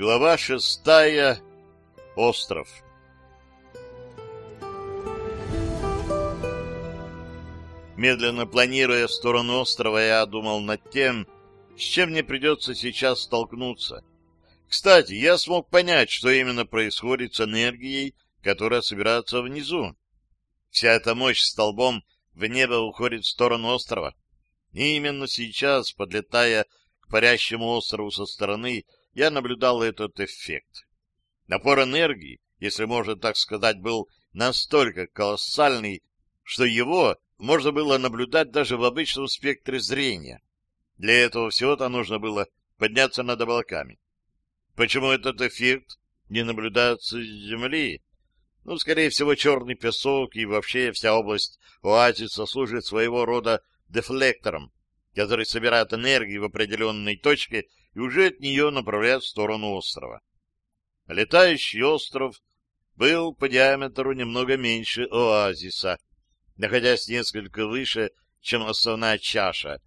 Глава шестая. Остров. Медленно планируя в сторону острова, я думал над тем, с чем мне придется сейчас столкнуться. Кстати, я смог понять, что именно происходит с энергией, которая собирается внизу. Вся эта мощь столбом в небо уходит в сторону острова. И именно сейчас, подлетая к парящему острову со стороны, я наблюдал этот эффект. Напор энергии, если можно так сказать, был настолько колоссальный, что его можно было наблюдать даже в обычном спектре зрения. Для этого всего-то нужно было подняться над облаками. Почему этот эффект не наблюдается с Земли? Ну, скорее всего, черный песок и вообще вся область оазиса служит своего рода дефлектором, который собирает энергию в определенной точке и уже от нее направляет в сторону острова. Летающий остров был по диаметру немного меньше оазиса, находясь несколько выше, чем основная чаша.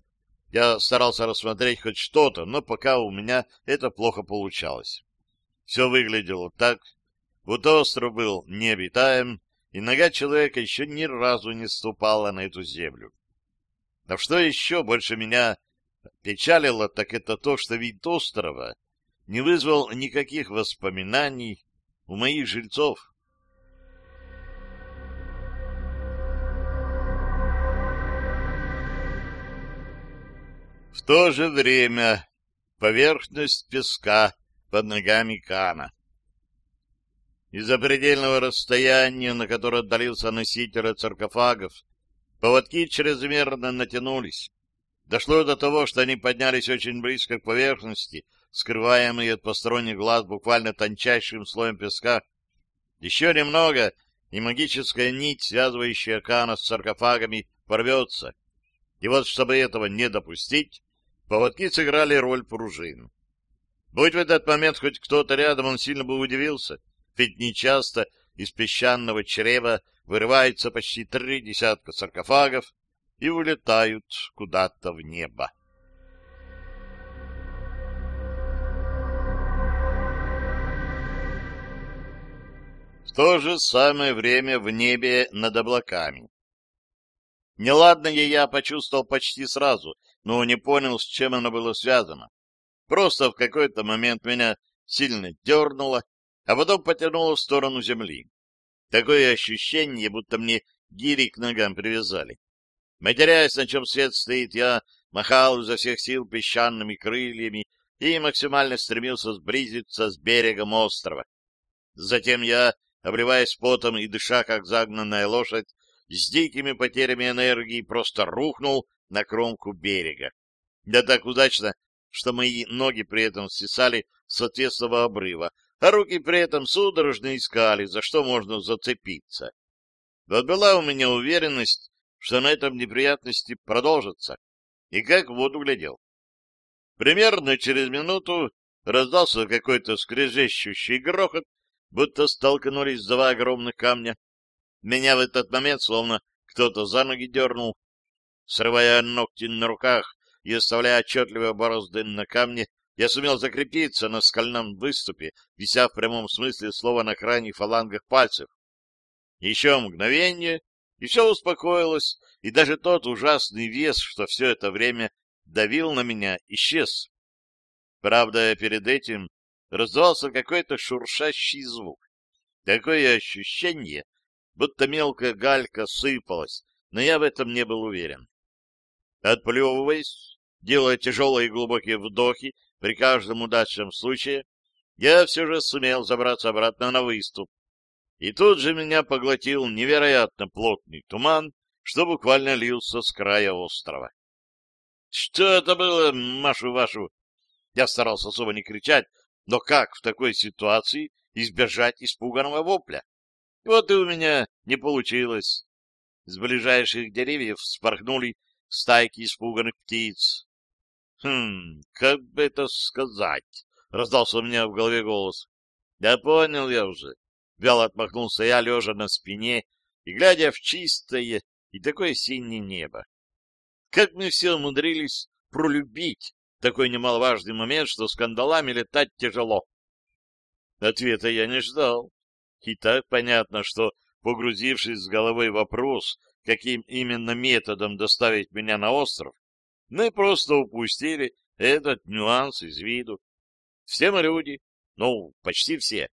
Я старался рассмотреть хоть что-то, но пока у меня это плохо получалось. Все выглядело так, будто остров был необитаем, и нога человека еще ни разу не ступала на эту землю. Но что еще больше меня печалило, так это то, что вид острова не вызвал никаких воспоминаний у моих жильцов. В то же время поверхность песка под ногами Кана. Из-за предельного расстояния, на которое отдалился носитель от саркофагов, поводки чрезмерно натянулись. Дошло до того, что они поднялись очень близко к поверхности, скрываемые от посторонних глаз буквально тончайшим слоем песка. Еще немного, и магическая нить, связывающая Кана с саркофагами, порвется. И вот, чтобы этого не допустить, поводки сыграли роль пружин. Будь в этот момент хоть кто-то рядом, он сильно бы удивился, ведь нечасто из песчаного чрева вырывается почти три десятка саркофагов и улетают куда-то в небо. В то же самое время в небе над облаками. Неладное я почувствовал почти сразу, но не понял, с чем оно было связано. Просто в какой-то момент меня сильно дернуло, а потом потянуло в сторону земли. Такое ощущение, будто мне гири к ногам привязали. Матерясь, на чем свет стоит, я махал изо всех сил песчаными крыльями и максимально стремился сблизиться с берегом острова. Затем я, обливаясь потом и дыша, как загнанная лошадь, с дикими потерями энергии просто рухнул на кромку берега. Да так удачно, что мои ноги при этом свисали с ответственного обрыва, а руки при этом судорожно искали, за что можно зацепиться. Вот была у меня уверенность, что на этом неприятности продолжатся, и как в воду глядел. Примерно через минуту раздался какой-то скрежещущий грохот, будто столкнулись два огромных камня. Меня в этот момент словно кто-то за ноги дернул. Срывая ногти на руках и оставляя отчетливые борозды на камне, я сумел закрепиться на скальном выступе, вися в прямом смысле слова на крайних фалангах пальцев. Еще мгновение, и все успокоилось, и даже тот ужасный вес, что все это время давил на меня, исчез. Правда, перед этим раздавался какой-то шуршащий звук. Такое ощущение, будто мелкая галька сыпалась, но я в этом не был уверен. Отплевываясь, делая тяжелые и глубокие вдохи при каждом удачном случае, я все же сумел забраться обратно на выступ. И тут же меня поглотил невероятно плотный туман, что буквально лился с края острова. «Что это было, Машу вашу?» Я старался особо не кричать, но как в такой ситуации избежать испуганного вопля? Вот и у меня не получилось. С ближайших деревьев спорхнули стайки испуганных птиц. «Хм, как бы это сказать?» — раздался у меня в голове голос. «Да понял я уже». Вяло отмахнулся я, лежа на спине и глядя в чистое и такое синее небо. Как мы все умудрились пролюбить такой немаловажный момент, что с кандалами летать тяжело. Ответа я не ждал. И так понятно, что, погрузившись с головой в вопрос, каким именно методом доставить меня на остров, мы просто упустили этот нюанс из виду. Все мы люди, ну, почти все.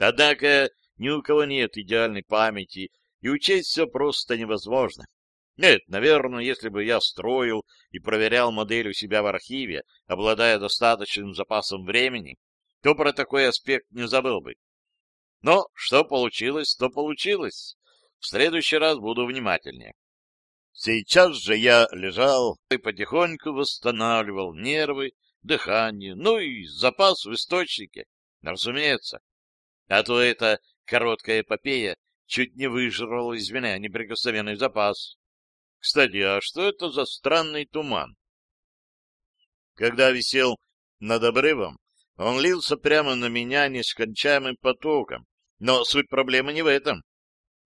Однако ни у кого нет идеальной памяти, и учесть все просто невозможно. Нет, наверное, если бы я строил и проверял модель у себя в архиве, обладая достаточным запасом времени, то про такой аспект не забыл бы. Но что получилось, то получилось. В следующий раз буду внимательнее. Сейчас же я лежал и потихоньку восстанавливал нервы, дыхание, ну и запас в источнике, разумеется. А то эта короткая эпопея чуть не выжрала из меня неприкосновенный запас. Кстати, а что это за странный туман? Когда висел над обрывом, он лился прямо на меня нескончаемым потоком. Но суть проблемы не в этом.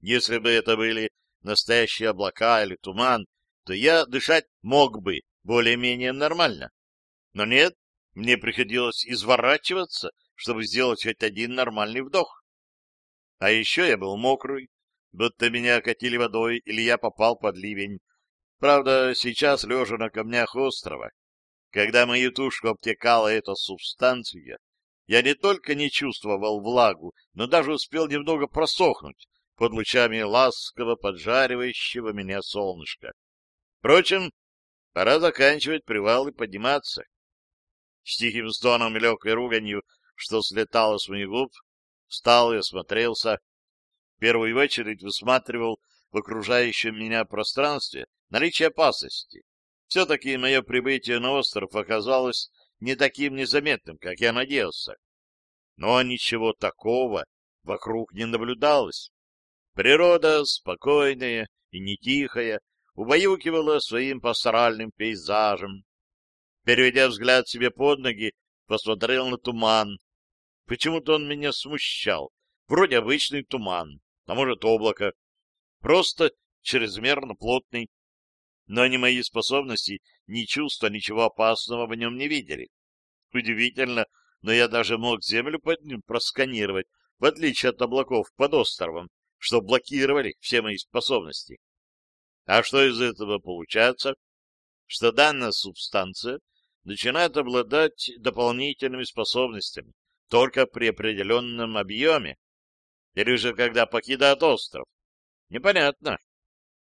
Если бы это были настоящие облака или туман, то я дышать мог бы более-менее нормально. Но нет, мне приходилось изворачиваться, чтобы сделать хоть один нормальный вдох. А еще я был мокрый, будто меня окатили водой или я попал под ливень. Правда, сейчас лежа на камнях острова, когда мою тушку обтекала эта субстанция, я не только не чувствовал влагу, но даже успел немного просохнуть под лучами ласково поджаривающего меня солнышка. Впрочем, пора заканчивать привал и подниматься. С тихим стоном и легкой руганью, что слетало с моих губ, встал и осмотрелся. В первую очередь высматривал в окружающем меня пространстве наличие опасности. Все-таки мое прибытие на остров оказалось не таким незаметным, как я надеялся. Но ничего такого вокруг не наблюдалось. Природа, спокойная и не тихая, убаюкивала своим пасторальным пейзажем. Переведя взгляд себе под ноги, посмотрел на туман. Почему-то он меня смущал. Вроде обычный туман, а может облако. Просто чрезмерно плотный, но ни мои способности, ни чувства ничего опасного в нем не видели. Удивительно, но я даже мог землю под ним просканировать, в отличие от облаков под островом, что блокировали все мои способности. А что из этого получается? Что данная субстанция начинает обладать дополнительными способностями только при определенном объеме, или же когда покидает остров. Непонятно.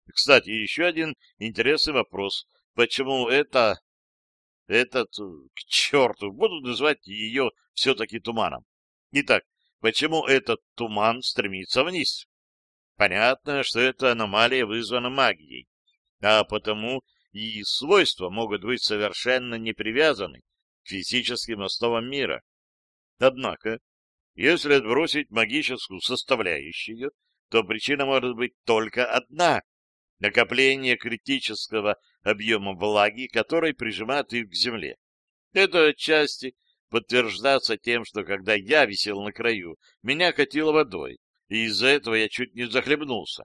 Кстати, еще один интересный вопрос. Почему это... Этот... К черту! Буду называть ее все-таки туманом. Итак, почему этот туман стремится вниз? Понятно, что это аномалия вызвана магией, а потому и свойства могут быть совершенно не привязаны к физическим основам мира. Однако, если отбросить магическую составляющую, то причина может быть только одна накопление критического объема влаги, который прижимает их к земле. Это отчасти подтверждается тем, что когда я висел на краю, меня катило водой, и из-за этого я чуть не захлебнулся.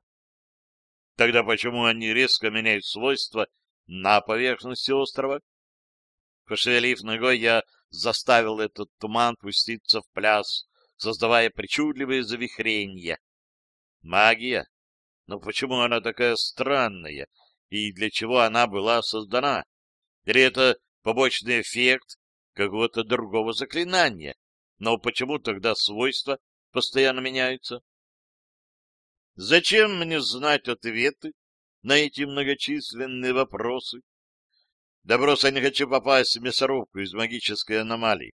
Тогда почему они резко меняют свойства на поверхности острова? Пошевелив ногой, я заставил этот туман пуститься в пляс, создавая причудливые завихрения. Магия но почему она такая странная и для чего она была создана? Или это побочный эффект какого-то другого заклинания? Но почему тогда свойства постоянно меняются? Зачем мне знать ответы на эти многочисленные вопросы? Да просто не хочу попасть в мясорубку из магической аномалии,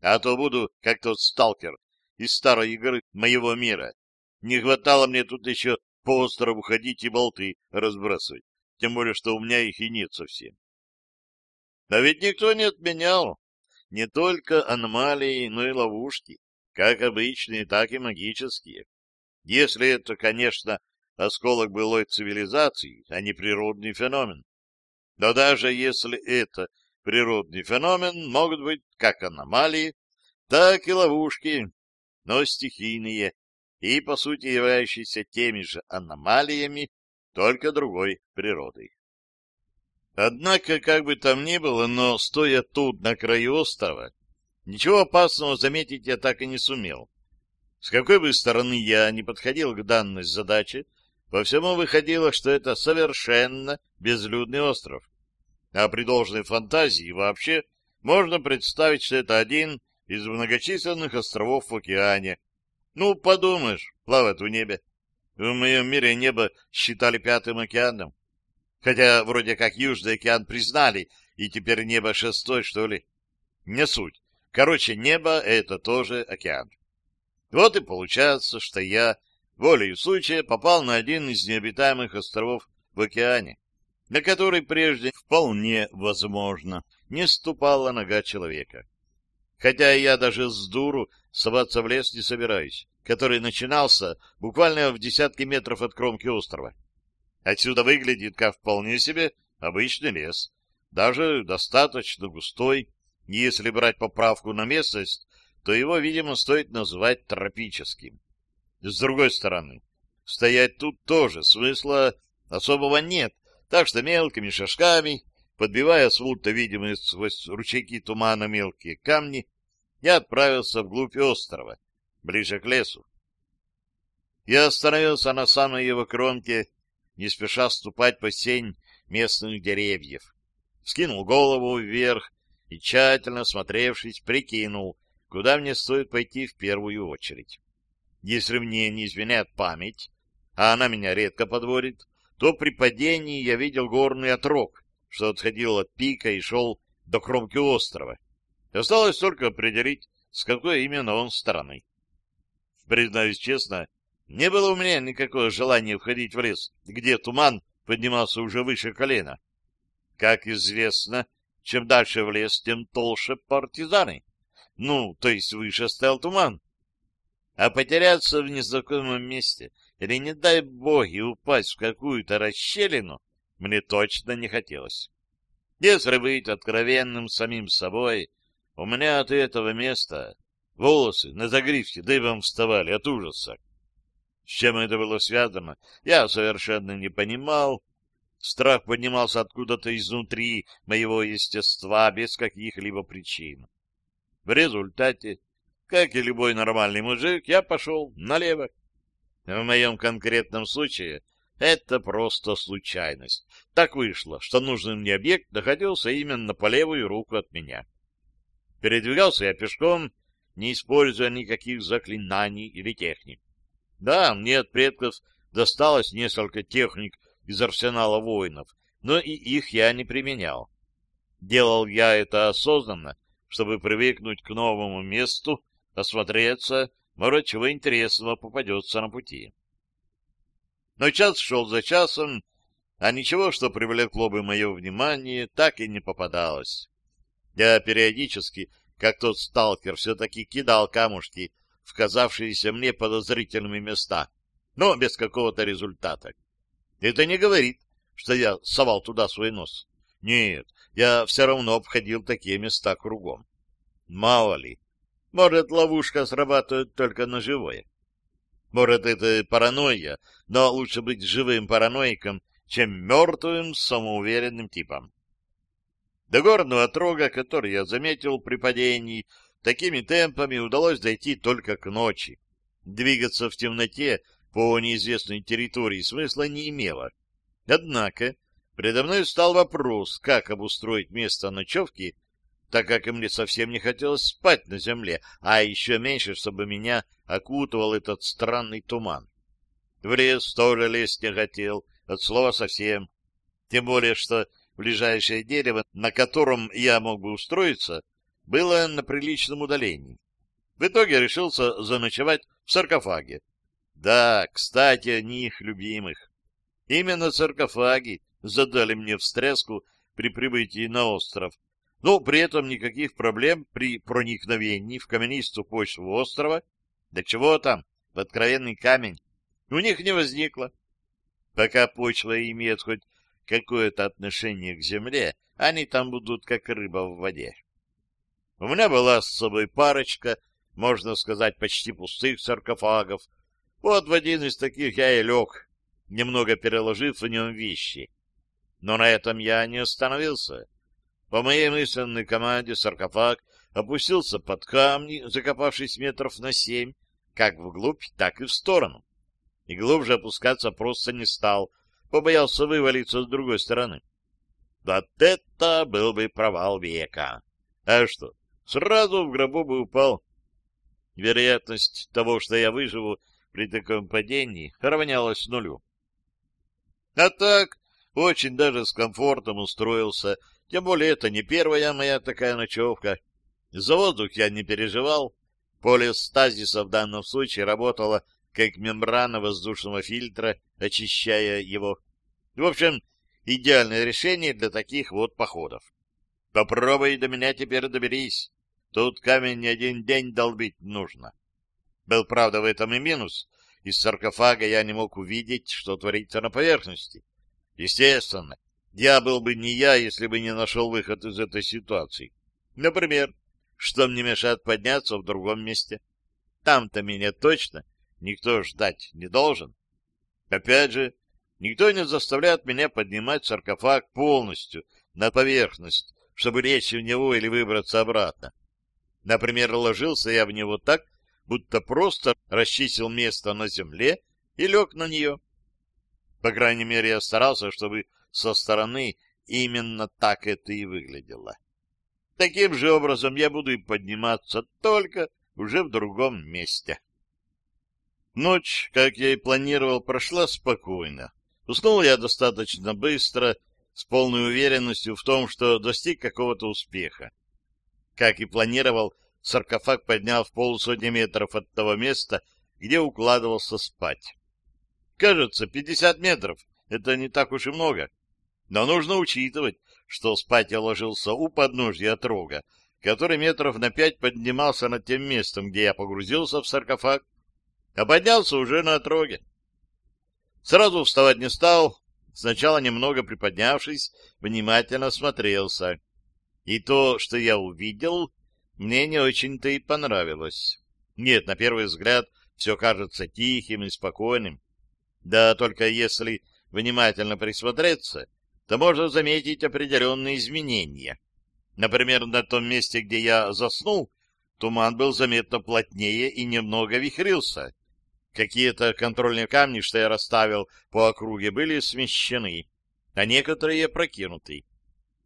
а то буду как тот сталкер из старой игры моего мира. Не хватало мне тут еще по острову ходить и болты разбрасывать, тем более, что у меня их и нет совсем. А ведь никто не отменял не только аномалии, но и ловушки, как обычные, так и магические. Если это, конечно, осколок былой цивилизации, а не природный феномен. Но даже если это природный феномен, могут быть как аномалии, так и ловушки, но стихийные, и, по сути, являющиеся теми же аномалиями, только другой природой. Однако, как бы там ни было, но стоя тут, на краю острова, Ничего опасного заметить я так и не сумел. С какой бы стороны я не подходил к данной задаче, по всему выходило, что это совершенно безлюдный остров. А при должной фантазии вообще можно представить, что это один из многочисленных островов в океане. Ну, подумаешь, плавает в небе. В моем мире небо считали пятым океаном. Хотя вроде как Южный океан признали, и теперь небо шестой, что ли. Не суть. Короче, небо — это тоже океан. Вот и получается, что я волею случая попал на один из необитаемых островов в океане, на который прежде вполне возможно не ступала нога человека. Хотя я даже с дуру соваться в лес не собираюсь, который начинался буквально в десятки метров от кромки острова. Отсюда выглядит как вполне себе обычный лес, даже достаточно густой, если брать поправку на местность, то его, видимо, стоит называть тропическим. С другой стороны, стоять тут тоже смысла особого нет, так что мелкими шажками, подбивая с вулта видимые сквозь ручейки тумана мелкие камни, я отправился вглубь острова, ближе к лесу. Я остановился на самой его кромке, не спеша ступать по сень местных деревьев. Скинул голову вверх и, тщательно смотревшись, прикинул, куда мне стоит пойти в первую очередь. Если мне не изменяет память, а она меня редко подводит, то при падении я видел горный отрог, что отходил от пика и шел до кромки острова. Осталось только определить, с какой именно он стороны. Признаюсь честно, не было у меня никакого желания входить в лес, где туман поднимался уже выше колена. Как известно, чем дальше в лес, тем толще партизаны. Ну, то есть выше стоял туман. А потеряться в незнакомом месте или, не дай боги, упасть в какую-то расщелину мне точно не хотелось. Если быть откровенным самим собой, у меня от этого места волосы на загривке дыбом вставали от ужаса. С чем это было связано, я совершенно не понимал. Страх поднимался откуда-то изнутри моего естества без каких-либо причин. В результате, как и любой нормальный мужик, я пошел налево. В моем конкретном случае это просто случайность. Так вышло, что нужный мне объект находился именно по левую руку от меня. Передвигался я пешком, не используя никаких заклинаний или техник. Да, мне от предков досталось несколько техник из арсенала воинов, но и их я не применял. Делал я это осознанно, чтобы привыкнуть к новому месту, осмотреться, может, чего интересного попадется на пути. Но час шел за часом, а ничего, что привлекло бы мое внимание, так и не попадалось. Я периодически, как тот сталкер, все-таки кидал камушки в казавшиеся мне подозрительными места, но без какого-то результата. Это не говорит, что я совал туда свой нос. Нет, я все равно обходил такие места кругом. Мало ли, может, ловушка срабатывает только на живое. Может, это паранойя, но лучше быть живым параноиком, чем мертвым самоуверенным типом. До горного отрога, который я заметил при падении, такими темпами удалось дойти только к ночи. Двигаться в темноте по неизвестной территории смысла не имело. Однако Предо мной стал вопрос, как обустроить место ночевки, так как мне совсем не хотелось спать на земле, а еще меньше, чтобы меня окутывал этот странный туман. В лес тоже лезть не хотел, от слова совсем. Тем более, что ближайшее дерево, на котором я мог бы устроиться, было на приличном удалении. В итоге решился заночевать в саркофаге. Да, кстати, о них любимых. Именно саркофаги задали мне встряску при прибытии на остров, но при этом никаких проблем при проникновении в каменистую почву острова, да чего там, в откровенный камень, у них не возникло. Пока почва имеет хоть какое-то отношение к земле, они там будут как рыба в воде. У меня была с собой парочка, можно сказать, почти пустых саркофагов. Вот в один из таких я и лег, немного переложив в нем вещи. Но на этом я не остановился. По моей мысленной команде саркофаг опустился под камни, закопавшись метров на семь, как вглубь, так и в сторону. И глубже опускаться просто не стал, побоялся вывалиться с другой стороны. Вот это был бы провал века! А что, сразу в гробу бы упал. Вероятность того, что я выживу при таком падении, равнялась нулю. А так, очень даже с комфортом устроился, тем более это не первая моя такая ночевка. За воздух я не переживал, поле стазиса в данном случае работало как мембрана воздушного фильтра, очищая его. В общем, идеальное решение для таких вот походов. Попробуй до меня теперь доберись. Тут камень не один день долбить нужно. Был, правда, в этом и минус. Из саркофага я не мог увидеть, что творится на поверхности. Естественно, я был бы не я, если бы не нашел выход из этой ситуации. Например, что мне мешает подняться в другом месте? Там-то меня точно никто ждать не должен. Опять же, никто не заставляет меня поднимать саркофаг полностью на поверхность, чтобы лечь в него или выбраться обратно. Например, ложился я в него так, будто просто расчистил место на земле и лег на нее. По крайней мере, я старался, чтобы со стороны именно так это и выглядело. Таким же образом я буду и подниматься, только уже в другом месте. Ночь, как я и планировал, прошла спокойно. Уснул я достаточно быстро, с полной уверенностью в том, что достиг какого-то успеха. Как и планировал, саркофаг поднял в полсотни метров от того места, где укладывался спать. Кажется, 50 метров — это не так уж и много. Но нужно учитывать, что спать я ложился у подножья отрога, который метров на пять поднимался над тем местом, где я погрузился в саркофаг, а поднялся уже на отроге. Сразу вставать не стал, сначала немного приподнявшись, внимательно смотрелся. И то, что я увидел, мне не очень-то и понравилось. Нет, на первый взгляд все кажется тихим и спокойным. Да только если внимательно присмотреться, то можно заметить определенные изменения. Например, на том месте, где я заснул, туман был заметно плотнее и немного вихрился. Какие-то контрольные камни, что я расставил по округе, были смещены, а некоторые прокинуты.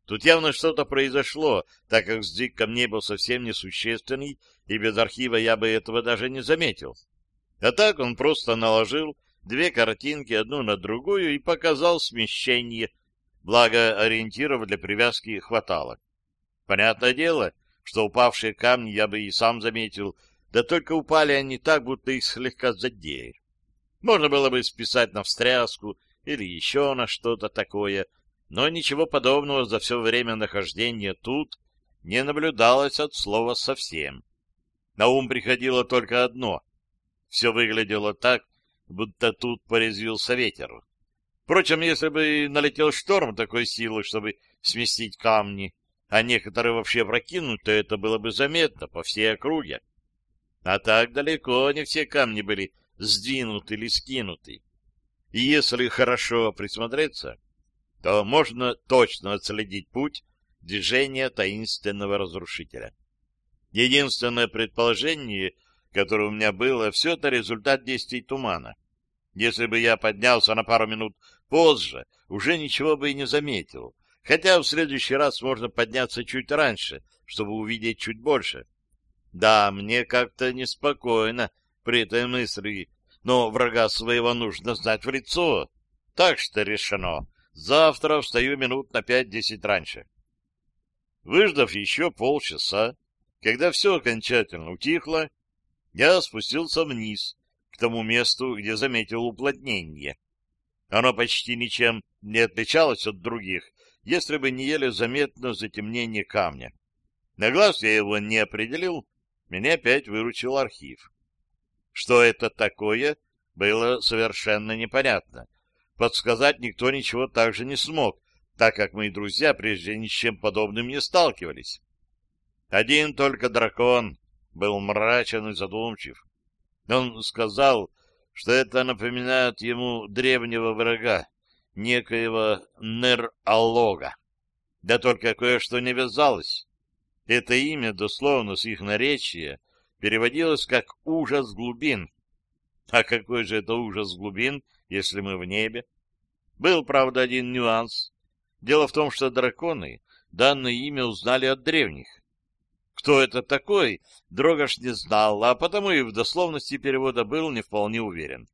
Тут явно что-то произошло, так как сдвиг камней был совсем несущественный, и без архива я бы этого даже не заметил. А так он просто наложил две картинки одну на другую и показал смещение, благо ориентиров для привязки хватало. Понятное дело, что упавшие камни я бы и сам заметил, да только упали они так, будто их слегка задели. Можно было бы списать на встряску или еще на что-то такое, но ничего подобного за все время нахождения тут не наблюдалось от слова совсем. На ум приходило только одно. Все выглядело так, будто тут порезвился ветер. Впрочем, если бы налетел шторм такой силы, чтобы сместить камни, а некоторые вообще прокинуть, то это было бы заметно по всей округе. А так далеко не все камни были сдвинуты или скинуты. И если хорошо присмотреться, то можно точно отследить путь движения таинственного разрушителя. Единственное предположение, которое у меня было, все это результат действий тумана. Если бы я поднялся на пару минут позже, уже ничего бы и не заметил, хотя в следующий раз можно подняться чуть раньше, чтобы увидеть чуть больше. Да, мне как-то неспокойно при этой мысли, но врага своего нужно знать в лицо. Так что решено. Завтра встаю минут на пять-десять раньше. Выждав еще полчаса, когда все окончательно утихло, я спустился вниз, к тому месту, где заметил уплотнение. Оно почти ничем не отличалось от других, если бы не еле заметно затемнение камня. На глаз я его не определил, меня опять выручил архив. Что это такое, было совершенно непонятно, подсказать никто ничего также не смог, так как мои друзья прежде ни с чем подобным не сталкивались. Один только дракон был мрачен и задумчив. Он сказал, что это напоминает ему древнего врага, некоего Нер-Аллога. Да только кое-что не вязалось. Это имя дословно с их наречия переводилось как «ужас глубин». А какой же это ужас глубин, если мы в небе? Был, правда, один нюанс. Дело в том, что драконы данное имя узнали от древних. Кто это такой, Дрогаш не знал, а потому и в дословности перевода был не вполне уверен.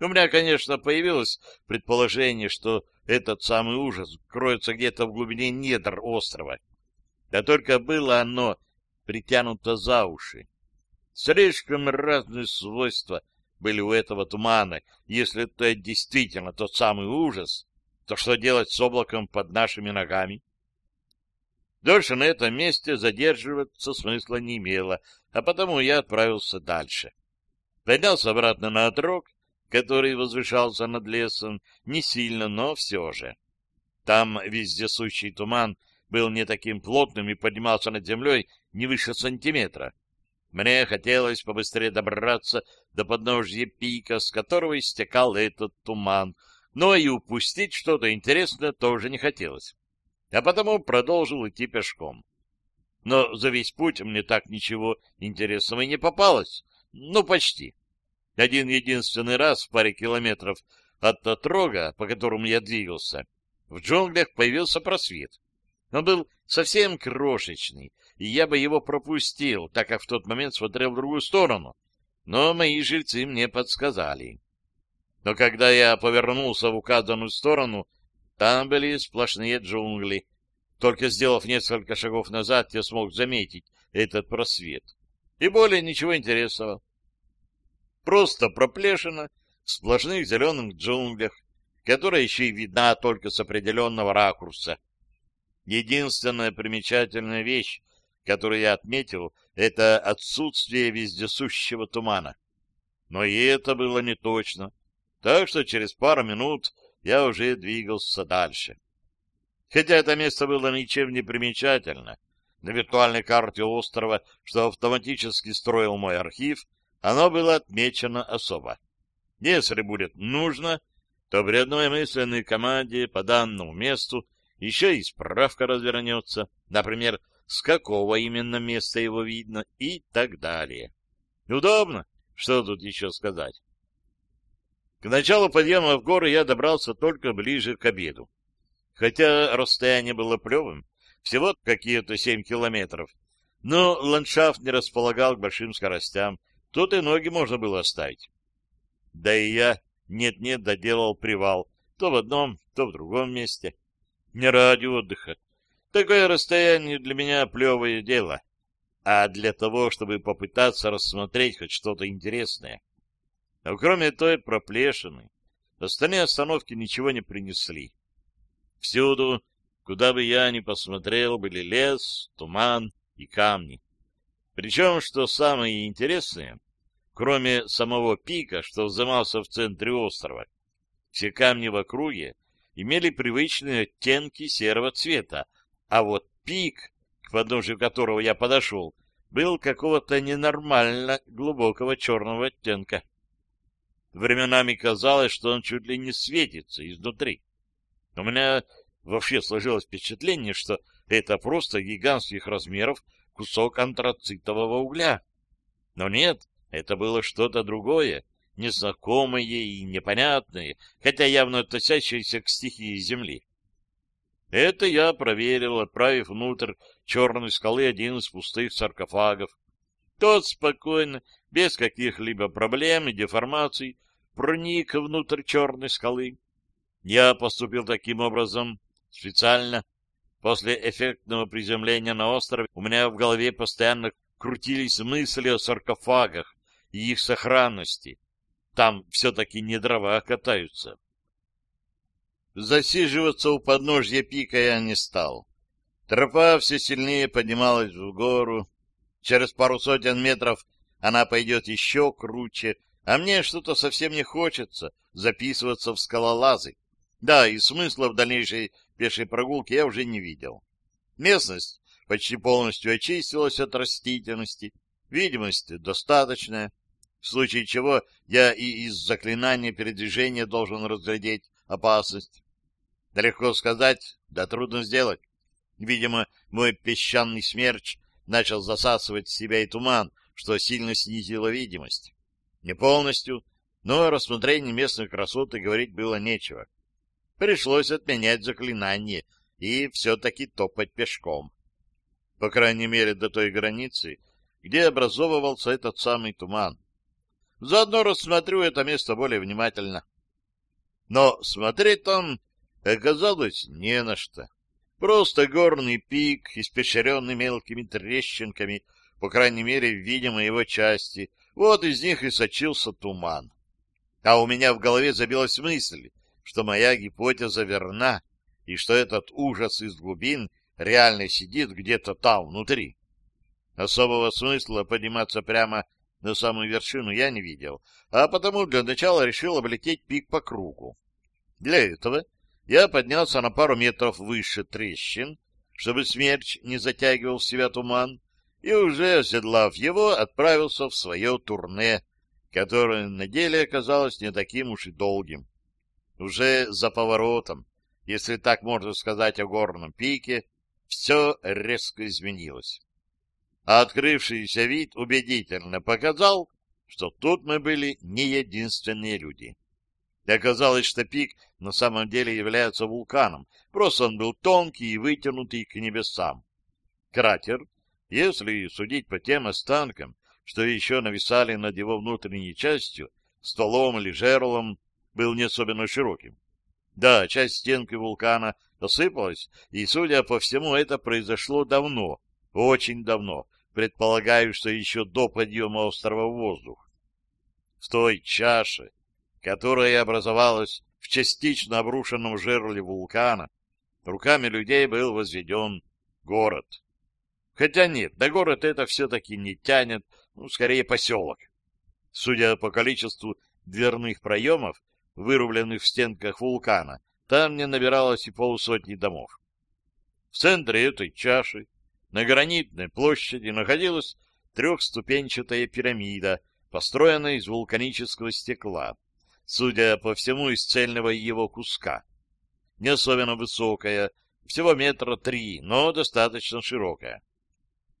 У меня, конечно, появилось предположение, что этот самый ужас кроется где-то в глубине недр острова. Да только было оно притянуто за уши. Слишком разные свойства были у этого тумана. Если это действительно тот самый ужас, то что делать с облаком под нашими ногами? Дольше на этом месте задерживаться смысла не имело, а потому я отправился дальше. Поднялся обратно на отрог, который возвышался над лесом, не сильно, но все же. Там вездесущий туман был не таким плотным и поднимался над землей не выше сантиметра. Мне хотелось побыстрее добраться до подножья пика, с которого истекал этот туман, но и упустить что-то интересное тоже не хотелось. А потому продолжил идти пешком. Но за весь путь мне так ничего интересного и не попалось. Ну, почти. Один единственный раз в паре километров от отрога, по которому я двигался, в джунглях появился просвет. Он был совсем крошечный, и я бы его пропустил, так как в тот момент смотрел в другую сторону. Но мои жильцы мне подсказали. Но когда я повернулся в указанную сторону, там были сплошные джунгли. Только сделав несколько шагов назад, я смог заметить этот просвет. И более ничего интересного. Просто проплешина в сплошных зеленых джунглях, которая еще и видна только с определенного ракурса. Единственная примечательная вещь, которую я отметил, это отсутствие вездесущего тумана. Но и это было не точно, так что через пару минут я уже двигался дальше. Хотя это место было ничем не примечательно, на виртуальной карте острова, что автоматически строил мой архив, оно было отмечено особо. Если будет нужно, то при одной мысленной команде по данному месту еще и справка развернется, например, с какого именно места его видно и так далее. Удобно, что тут еще сказать. К началу подъема в горы я добрался только ближе к обеду. Хотя расстояние было плевым, всего какие-то семь километров, но ландшафт не располагал к большим скоростям, Тут и ноги можно было оставить. Да и я нет-нет доделал привал, то в одном, то в другом месте. Не ради отдыха. Такое расстояние для меня плевое дело, а для того, чтобы попытаться рассмотреть хоть что-то интересное. Но кроме той проплешины, остальные остановки ничего не принесли. Всюду, куда бы я ни посмотрел, были лес, туман и камни. Причем, что самое интересное, кроме самого пика, что взымался в центре острова, все камни в округе имели привычные оттенки серого цвета, а вот пик, к подножию которого я подошел, был какого-то ненормально глубокого черного оттенка. Временами казалось, что он чуть ли не светится изнутри. У меня вообще сложилось впечатление, что это просто гигантских размеров кусок антрацитового угля. Но нет, это было что-то другое, незнакомое и непонятное, хотя явно относящееся к стихии Земли. Это я проверил, отправив внутрь черной скалы один из пустых саркофагов. Тот спокойно, без каких-либо проблем и деформаций, проник внутрь черной скалы. Я поступил таким образом специально После эффектного приземления на остров у меня в голове постоянно крутились мысли о саркофагах и их сохранности. Там все-таки не дрова катаются. Засиживаться у подножья пика я не стал. Тропа все сильнее поднималась в гору. Через пару сотен метров она пойдет еще круче, а мне что-то совсем не хочется записываться в скалолазы. Да, и смысла в дальнейшей пешей прогулки я уже не видел. Местность почти полностью очистилась от растительности, видимость достаточная, в случае чего я и из заклинания передвижения должен разглядеть опасность. Да легко сказать, да трудно сделать. Видимо, мой песчаный смерч начал засасывать в себя и туман, что сильно снизило видимость. Не полностью, но о рассмотрении местных красот и говорить было нечего. Пришлось отменять заклинание и все-таки топать пешком. По крайней мере, до той границы, где образовывался этот самый туман. Заодно рассмотрю это место более внимательно. Но смотреть там оказалось не на что. Просто горный пик, испещренный мелкими трещинками, по крайней мере, в видимой его части. Вот из них и сочился туман. А у меня в голове забилась мысль, что моя гипотеза верна, и что этот ужас из глубин реально сидит где-то там, внутри. Особого смысла подниматься прямо на самую вершину я не видел, а потому для начала решил облететь пик по кругу. Для этого я поднялся на пару метров выше трещин, чтобы смерч не затягивал в себя туман, и уже, оседлав его, отправился в свое турне, которое на деле оказалось не таким уж и долгим. Уже за поворотом, если так можно сказать о горном пике, все резко изменилось. А открывшийся вид убедительно показал, что тут мы были не единственные люди. И оказалось, что пик на самом деле является вулканом, просто он был тонкий и вытянутый к небесам. Кратер, если судить по тем останкам, что еще нависали над его внутренней частью, стволом или жерлом, был не особенно широким. Да, часть стенки вулкана осыпалась, и, судя по всему, это произошло давно, очень давно, предполагаю, что еще до подъема острова в воздух. В той чаше, которая образовалась в частично обрушенном жерле вулкана, руками людей был возведен город. Хотя нет, до города это все-таки не тянет, ну, скорее поселок. Судя по количеству дверных проемов, вырубленных в стенках вулкана, там не набиралось и полусотни домов. В центре этой чаши, на гранитной площади, находилась трехступенчатая пирамида, построенная из вулканического стекла судя по всему, из цельного его куска. Не особенно высокая, всего метра три, но достаточно широкая.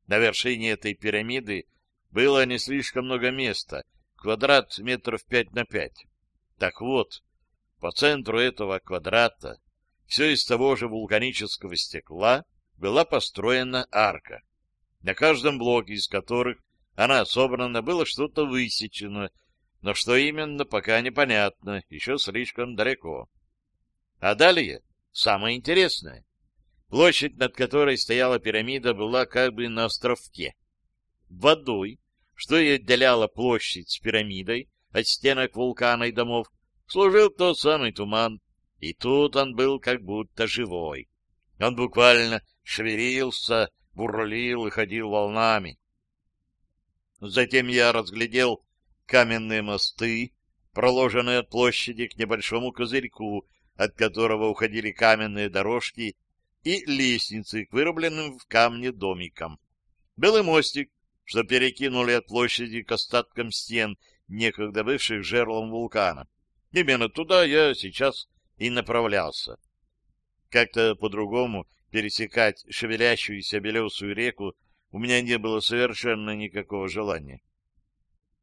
На вершине этой пирамиды было не слишком много места, квадрат метров пять на пять. Так вот, по центру этого квадрата, все из того же вулканического стекла, была построена арка. На каждом блоке из которых она собрана, было что-то высечено, но что именно, пока непонятно, еще слишком далеко. А далее самое интересное. Площадь, над которой стояла пирамида, была как бы на островке. Водой, что и отделяло площадь с пирамидой от стенок вулкана и домов, служил тот самый туман, и тут он был как будто живой. Он буквально шевелился, бурлил и ходил волнами. Затем я разглядел каменные мосты, проложенные от площади к небольшому козырьку, от которого уходили каменные дорожки, и лестницы к вырубленным в камне домикам. Белый мостик, что перекинули от площади к остаткам стен, некогда бывших жерлом вулкана. Именно туда я сейчас и направлялся. Как-то по-другому пересекать шевелящуюся белесую реку у меня не было совершенно никакого желания.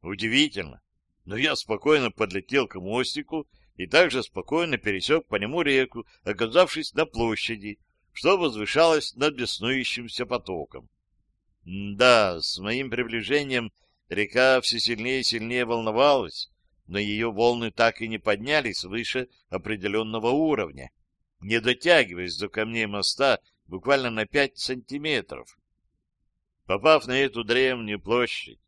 Удивительно, но я спокойно подлетел к мостику и также спокойно пересек по нему реку, оказавшись на площади, что возвышалось над беснующимся потоком. да, с моим приближением река все сильнее и сильнее волновалась, но ее волны так и не поднялись выше определенного уровня, не дотягиваясь до камней моста буквально на пять сантиметров. Попав на эту древнюю площадь,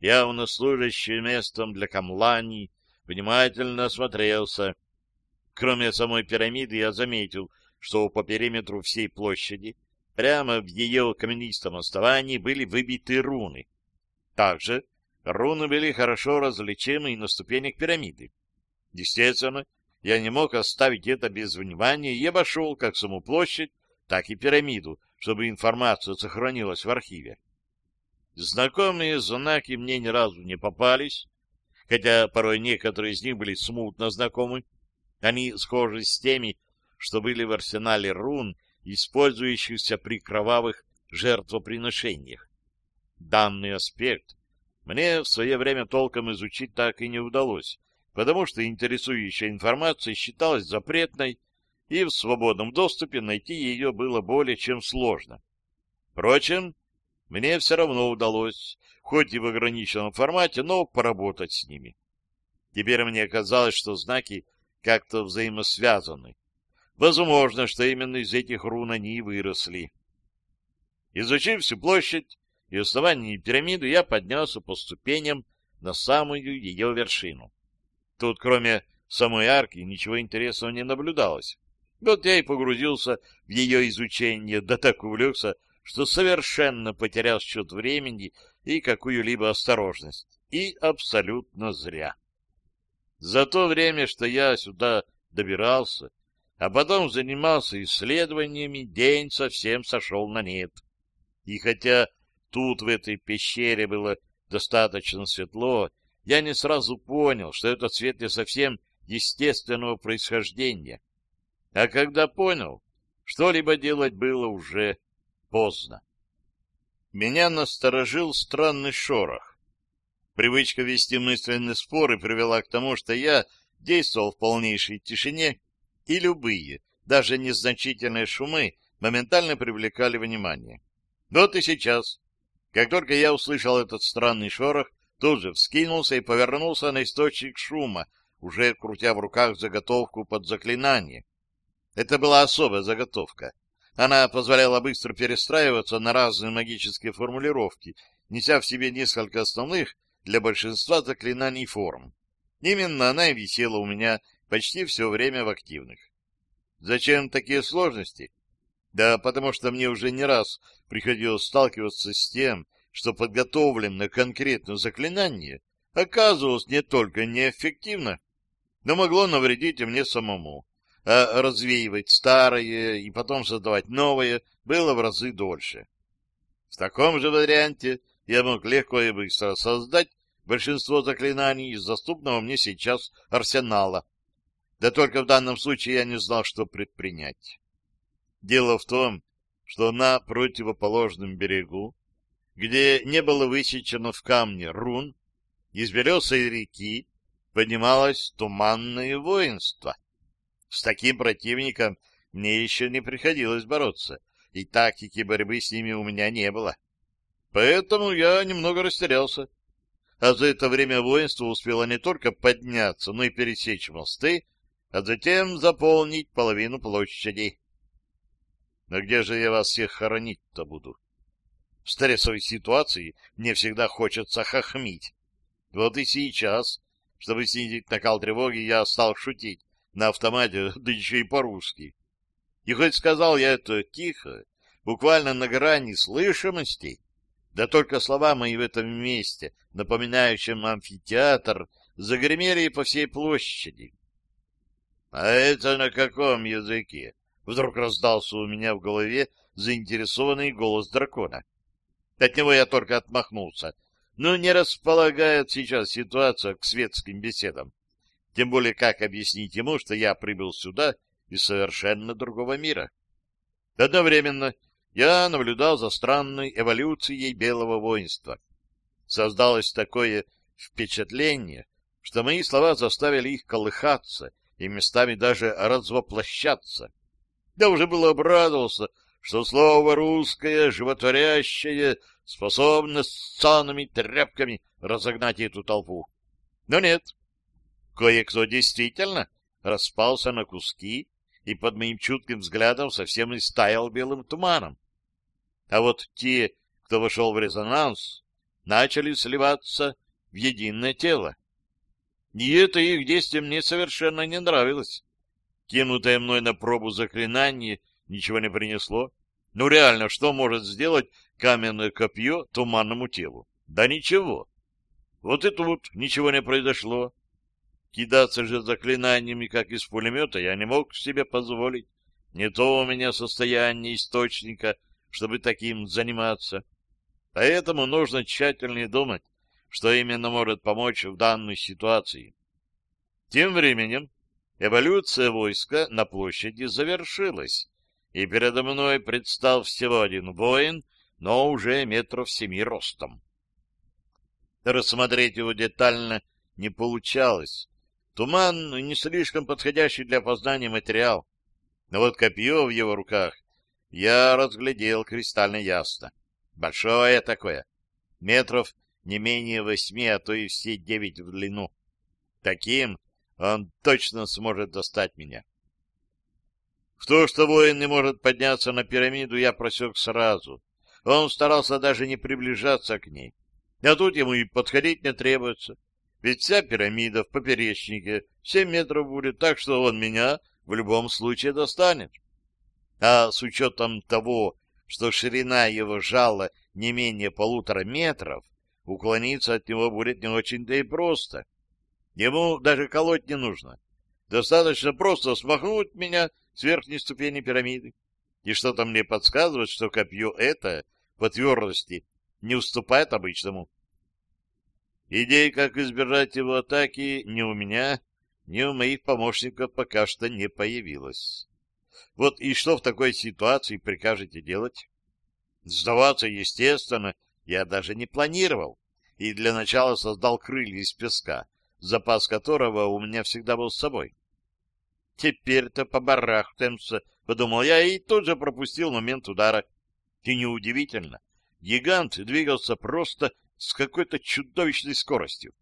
явно служащий местом для камланий, внимательно осмотрелся. Кроме самой пирамиды я заметил, что по периметру всей площади, прямо в ее каменистом основании, были выбиты руны. Также руны были хорошо различимы и на ступенях пирамиды. Естественно, я не мог оставить это без внимания и обошел как саму площадь, так и пирамиду, чтобы информация сохранилась в архиве. Знакомые знаки мне ни разу не попались, хотя порой некоторые из них были смутно знакомы. Они схожи с теми, что были в арсенале рун использующихся при кровавых жертвоприношениях. Данный аспект мне в свое время толком изучить так и не удалось, потому что интересующая информация считалась запретной, и в свободном доступе найти ее было более чем сложно. Впрочем, мне все равно удалось, хоть и в ограниченном формате, но поработать с ними. Теперь мне казалось, что знаки как-то взаимосвязаны. Возможно, что именно из этих рун они и выросли. Изучив всю площадь и основание пирамиды, я поднялся по ступеням на самую ее вершину. Тут, кроме самой арки, ничего интересного не наблюдалось. Вот я и погрузился в ее изучение, да так увлекся, что совершенно потерял счет времени и какую-либо осторожность. И абсолютно зря. За то время, что я сюда добирался, а потом занимался исследованиями, день совсем сошел на нет. И хотя тут, в этой пещере, было достаточно светло, я не сразу понял, что этот свет не совсем естественного происхождения. А когда понял, что-либо делать было уже поздно. Меня насторожил странный шорох. Привычка вести мысленные споры привела к тому, что я действовал в полнейшей тишине, и любые, даже незначительные шумы моментально привлекали внимание. Вот и сейчас. Как только я услышал этот странный шорох, тут же вскинулся и повернулся на источник шума, уже крутя в руках заготовку под заклинание. Это была особая заготовка — она позволяла быстро перестраиваться на разные магические формулировки, неся в себе несколько основных для большинства заклинаний форм. Именно она и висела у меня почти все время в активных. Зачем такие сложности? Да потому что мне уже не раз приходилось сталкиваться с тем, что подготовленное конкретное заклинание оказывалось не только неэффективно, но могло навредить и мне самому а развеивать старое и потом создавать новое было в разы дольше. В таком же варианте я мог легко и быстро создать большинство заклинаний из доступного мне сейчас арсенала. Да только в данном случае я не знал, что предпринять. Дело в том, что на противоположном берегу, где не было высечено в камне рун, из белесой реки поднималось туманное воинство. С таким противником мне еще не приходилось бороться, и тактики борьбы с ними у меня не было. Поэтому я немного растерялся. А за это время воинство успело не только подняться, но и пересечь мосты, а затем заполнить половину площади. Но где же я вас всех хоронить-то буду? В стрессовой ситуации мне всегда хочется хохмить. Вот и сейчас, чтобы снизить накал тревоги, я стал шутить на автомате, да еще и по-русски. И хоть сказал я это тихо, буквально на грани слышимости, да только слова мои в этом месте, напоминающем амфитеатр, загремели по всей площади. — А это на каком языке? — вдруг раздался у меня в голове заинтересованный голос дракона. От него я только отмахнулся. Но не располагает сейчас ситуация к светским беседам. Тем более, как объяснить ему, что я прибыл сюда из совершенно другого мира? Одновременно я наблюдал за странной эволюцией белого воинства. Создалось такое впечатление, что мои слова заставили их колыхаться и местами даже развоплощаться. Я уже было обрадовался, что слово русское, животворящее, способно с санными тряпками разогнать эту толпу. Но нет, Кое-кто действительно распался на куски и под моим чутким взглядом совсем и стаял белым туманом. А вот те, кто вошел в резонанс, начали сливаться в единое тело. И это их действие мне совершенно не нравилось. Кинутое мной на пробу заклинание ничего не принесло. Ну реально, что может сделать каменное копье туманному телу? Да ничего. Вот и тут ничего не произошло. Кидаться же заклинаниями, как из пулемета, я не мог себе позволить. Не то у меня состояние источника, чтобы таким заниматься. Поэтому нужно тщательнее думать, что именно может помочь в данной ситуации. Тем временем эволюция войска на площади завершилась, и передо мной предстал всего один воин, но уже метров семи ростом. Рассмотреть его детально не получалось. Туман — не слишком подходящий для познания материал. Но вот копье в его руках я разглядел кристально ясно. Большое такое, метров не менее восьми, а то и все девять в длину. Таким он точно сможет достать меня. В то, что воин не может подняться на пирамиду, я просек сразу. Он старался даже не приближаться к ней. А тут ему и подходить не требуется. Ведь вся пирамида в поперечнике семь метров будет, так что он меня в любом случае достанет. А с учетом того, что ширина его жала не менее полутора метров, уклониться от него будет не очень-то и просто. Ему даже колоть не нужно. Достаточно просто смахнуть меня с верхней ступени пирамиды. И что-то мне подсказывает, что копье это по твердости не уступает обычному. Идей, как избежать его атаки, ни у меня, ни у моих помощников пока что не появилось. Вот и что в такой ситуации прикажете делать? Сдаваться, естественно, я даже не планировал, и для начала создал крылья из песка, запас которого у меня всегда был с собой. Теперь-то побарахтаемся, подумал я, и тут же пропустил момент удара. И неудивительно, гигант двигался просто с какой-то чудовищной скоростью.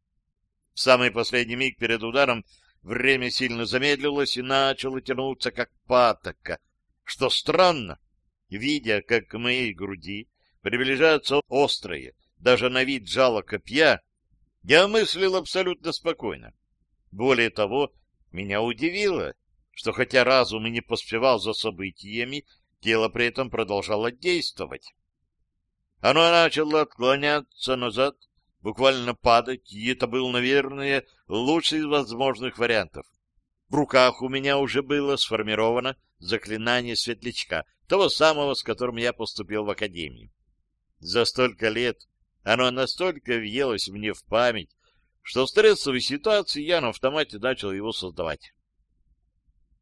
В самый последний миг перед ударом время сильно замедлилось и начало тянуться, как патока. Что странно, видя, как к моей груди приближаются острые, даже на вид жало копья, я мыслил абсолютно спокойно. Более того, меня удивило, что хотя разум и не поспевал за событиями, тело при этом продолжало действовать. Оно начало отклоняться назад, буквально падать, и это был, наверное, лучший из возможных вариантов. В руках у меня уже было сформировано заклинание светлячка, того самого, с которым я поступил в академию. За столько лет оно настолько въелось мне в память, что в стрессовой ситуации я на автомате начал его создавать.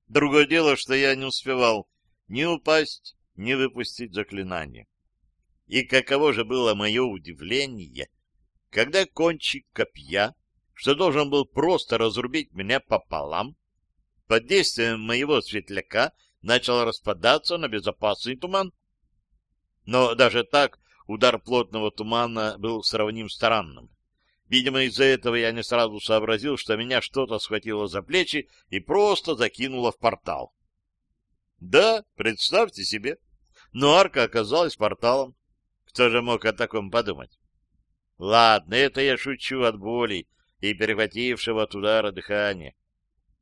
Другое дело, что я не успевал ни упасть, ни выпустить заклинание. И каково же было мое удивление, когда кончик копья, что должен был просто разрубить меня пополам, под действием моего светляка начал распадаться на безопасный туман. Но даже так удар плотного тумана был сравним странным. Видимо, из-за этого я не сразу сообразил, что меня что-то схватило за плечи и просто закинуло в портал. Да, представьте себе, но арка оказалась порталом. Кто же мог о таком подумать? Ладно, это я шучу от боли и перехватившего от удара дыхания.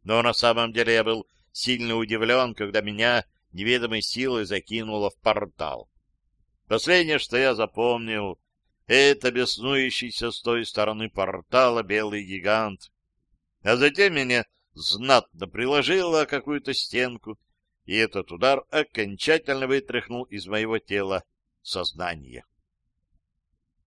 Но на самом деле я был сильно удивлен, когда меня неведомой силой закинуло в портал. Последнее, что я запомнил, это беснующийся с той стороны портала белый гигант. А затем меня знатно приложило какую-то стенку, и этот удар окончательно вытряхнул из моего тела сознание.